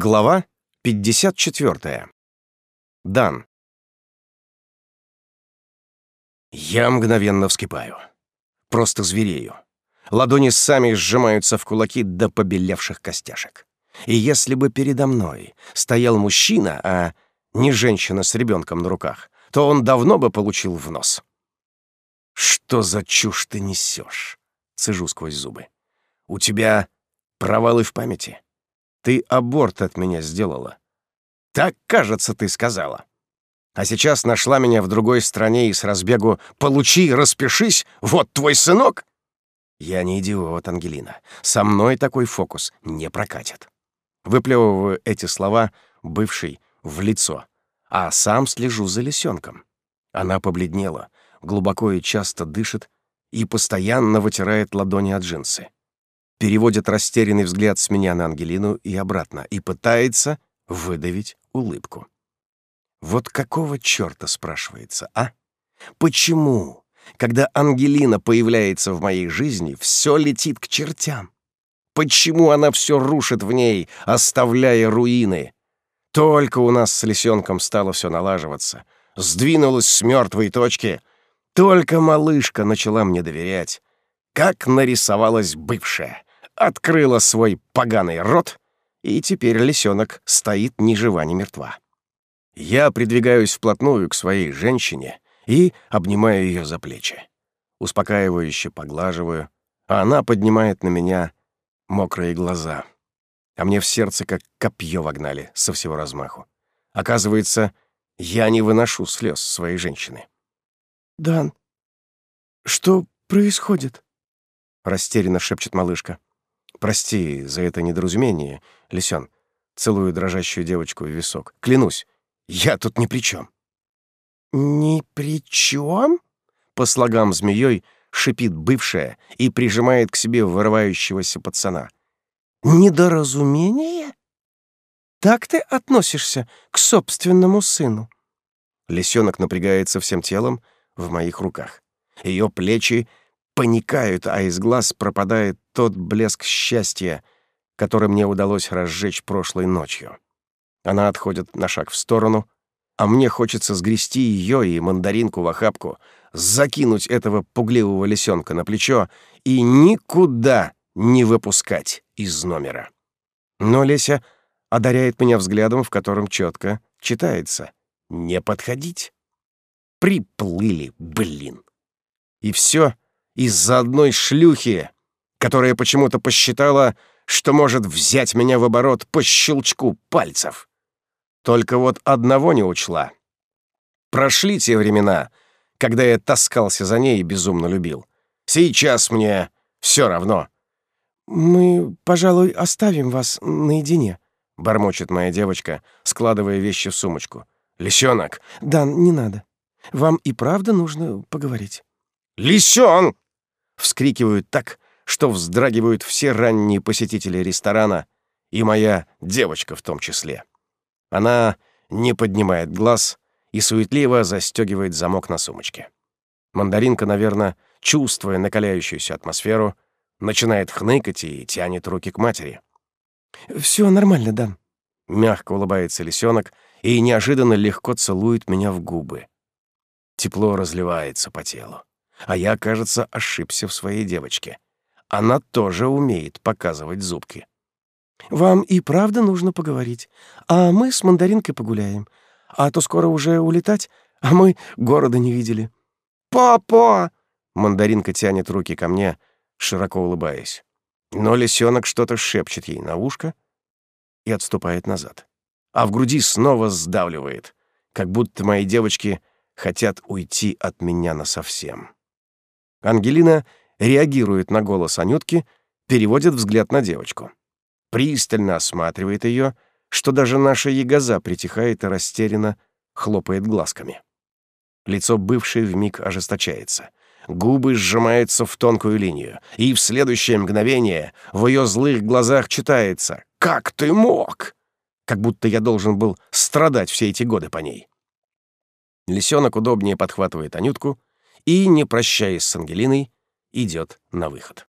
Глава 54. Дан. Я мгновенно вскипаю. Просто зверею. Ладони сами сжимаются в кулаки до побелевших костяшек. И если бы передо мной стоял мужчина, а не женщина с ребенком на руках, то он давно бы получил в нос. «Что за чушь ты несешь?» — цежу сквозь зубы. «У тебя провалы в памяти?» Ты аборт от меня сделала. Так, кажется, ты сказала. А сейчас нашла меня в другой стране и с разбегу «Получи, распишись, вот твой сынок!» Я не идиот, Ангелина. Со мной такой фокус не прокатит. Выплевываю эти слова бывший в лицо, а сам слежу за лисенком. Она побледнела, глубоко и часто дышит и постоянно вытирает ладони от джинсы переводит растерянный взгляд с меня на Ангелину и обратно и пытается выдавить улыбку. Вот какого чёрта спрашивается, а? Почему, когда Ангелина появляется в моей жизни, все летит к чертям? Почему она все рушит в ней, оставляя руины? Только у нас с лисенком стало все налаживаться, сдвинулась с мертвой точки. Только малышка начала мне доверять, как нарисовалась бывшая открыла свой поганый рот, и теперь лисенок стоит ни жива, ни мертва. Я придвигаюсь вплотную к своей женщине и обнимаю ее за плечи. Успокаивающе поглаживаю, а она поднимает на меня мокрые глаза. А мне в сердце как копье вогнали со всего размаху. Оказывается, я не выношу слез своей женщины. «Дан, что происходит?» — растерянно шепчет малышка. Прости за это недоразумение, Лисён. Целую дрожащую девочку в висок. Клянусь, я тут ни при чем. «Ни при чем?» По слогам змеей шипит бывшая и прижимает к себе вырывающегося пацана. «Недоразумение? Так ты относишься к собственному сыну?» Лисенок напрягается всем телом в моих руках. Ее плечи паникают, а из глаз пропадает тот блеск счастья, который мне удалось разжечь прошлой ночью. Она отходит на шаг в сторону, а мне хочется сгрести ее и мандаринку в охапку, закинуть этого пугливого лисенка на плечо и никуда не выпускать из номера. Но Леся одаряет меня взглядом, в котором четко читается «Не подходить». Приплыли, блин. И все из-за одной шлюхи, которая почему-то посчитала, что может взять меня в оборот по щелчку пальцев. Только вот одного не учла. Прошли те времена, когда я таскался за ней и безумно любил. Сейчас мне все равно. «Мы, пожалуй, оставим вас наедине», — бормочет моя девочка, складывая вещи в сумочку. «Лисенок!» «Дан, не надо. Вам и правда нужно поговорить». «Лисен!» Вскрикивают так, что вздрагивают все ранние посетители ресторана, и моя девочка в том числе. Она не поднимает глаз и суетливо застегивает замок на сумочке. Мандаринка, наверное, чувствуя накаляющуюся атмосферу, начинает хныкать и тянет руки к матери. «Все нормально, Дан». Мягко улыбается лисенок и неожиданно легко целует меня в губы. Тепло разливается по телу. А я, кажется, ошибся в своей девочке. Она тоже умеет показывать зубки. «Вам и правда нужно поговорить, а мы с мандаринкой погуляем. А то скоро уже улетать, а мы города не видели». «Папа!» — мандаринка тянет руки ко мне, широко улыбаясь. Но лисенок что-то шепчет ей на ушко и отступает назад. А в груди снова сдавливает, как будто мои девочки хотят уйти от меня насовсем. Ангелина реагирует на голос Анютки, переводит взгляд на девочку. Пристально осматривает ее, что даже наша ягоза притихает и растерянно хлопает глазками. Лицо бывшей вмиг ожесточается. Губы сжимаются в тонкую линию, и в следующее мгновение в ее злых глазах читается «Как ты мог?» Как будто я должен был страдать все эти годы по ней. Лисенок удобнее подхватывает Анютку, и, не прощаясь с Ангелиной, идет на выход.